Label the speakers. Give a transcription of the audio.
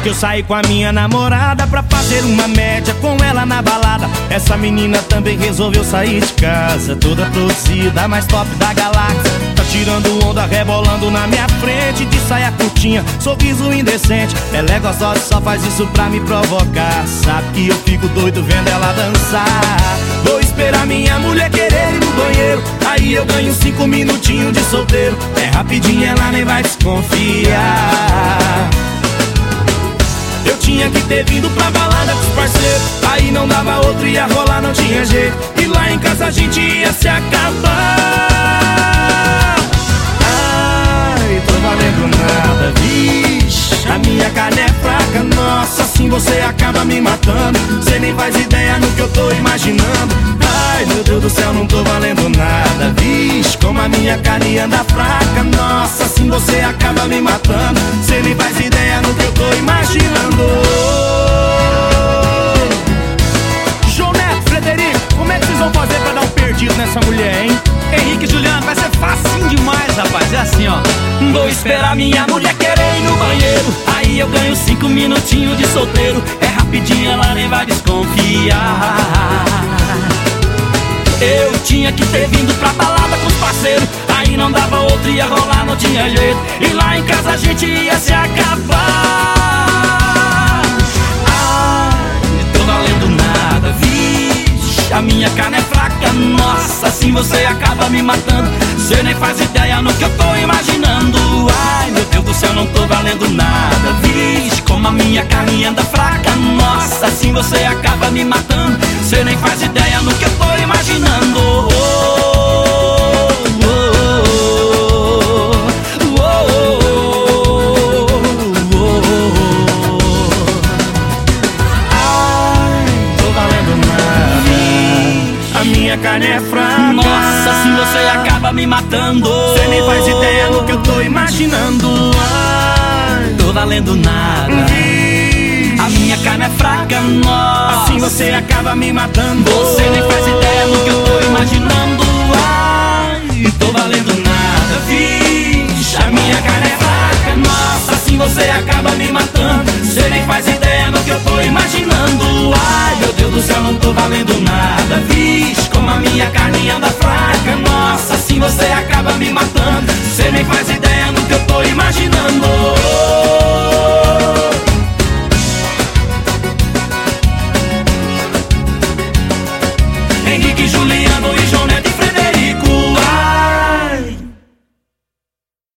Speaker 1: que eu saí com a minha namorada pra fazer uma média com ela na balada. Essa menina também resolveu sair de casa, toda produzida, mais top da galáxia. Tá tirando onda, rebolando na minha frente, de saia curtinha, sorriso indecente. Ela é gostosa, só faz isso pra me provocar. Sabe que eu fico doido vendo ela dançar. Vou esperar minha mulher querer ir no banheiro, aí eu ganho cinco minutinhos de solteiro. É rapidinho, ela nem vai desconfiar. Tinha que ter vindo pra balada com os parceiros. Aí não dava outro, ia rolar, não tinha jeito E lá em casa a gente ia se acabar. Ai, tô valendo nada, vixe. A minha carne é fraca, nossa Assim você acaba me matando. Cê nem faz ideia no que eu tô imaginando. Ai, meu Deus do céu, não tô valendo nada, vixe. Como a minha carne anda fraca, nossa Assim você acaba me matando. Cê nem faz ideia no Vou esperar minha mulher querer ir no banheiro. Aí eu ganho cinco minutinhos de solteiro. É rapidinho, ela nem vai desconfiar. Eu tinha que ter vindo pra balada com os parceiros. Aí não dava outro, ia rolar, não tinha jeito. E lá em casa a gente ia se acabar minha carne é fraca, nossa Assim você acaba me matando. Cê nem faz ideia no que eu tô imaginando. Ai, meu Deus do céu, não tô valendo nada. Vixe, como a minha carne anda fraca Nossa, assim você minha carne é fraca
Speaker 2: Nossa, assim você acaba me matando.
Speaker 1: Cê nem faz ideia no que eu tô imaginando Ai,
Speaker 2: Tô valendo nada.
Speaker 1: vixe.
Speaker 2: A minha carne é fraca, nossa.
Speaker 1: Assim você acaba me matando
Speaker 2: Você nem faz ideia no que eu tô imaginando. Ai, tô valendo nada, vixe. A minha carne é fraca, nossa. Assim você acaba me matando. Do céu, não tô valendo nada, vixe. Como a minha carne anda fraca, nossa. Assim você acaba me matando. Você nem faz ideia no que eu tô imaginando. Henrique, Juliano e João Neto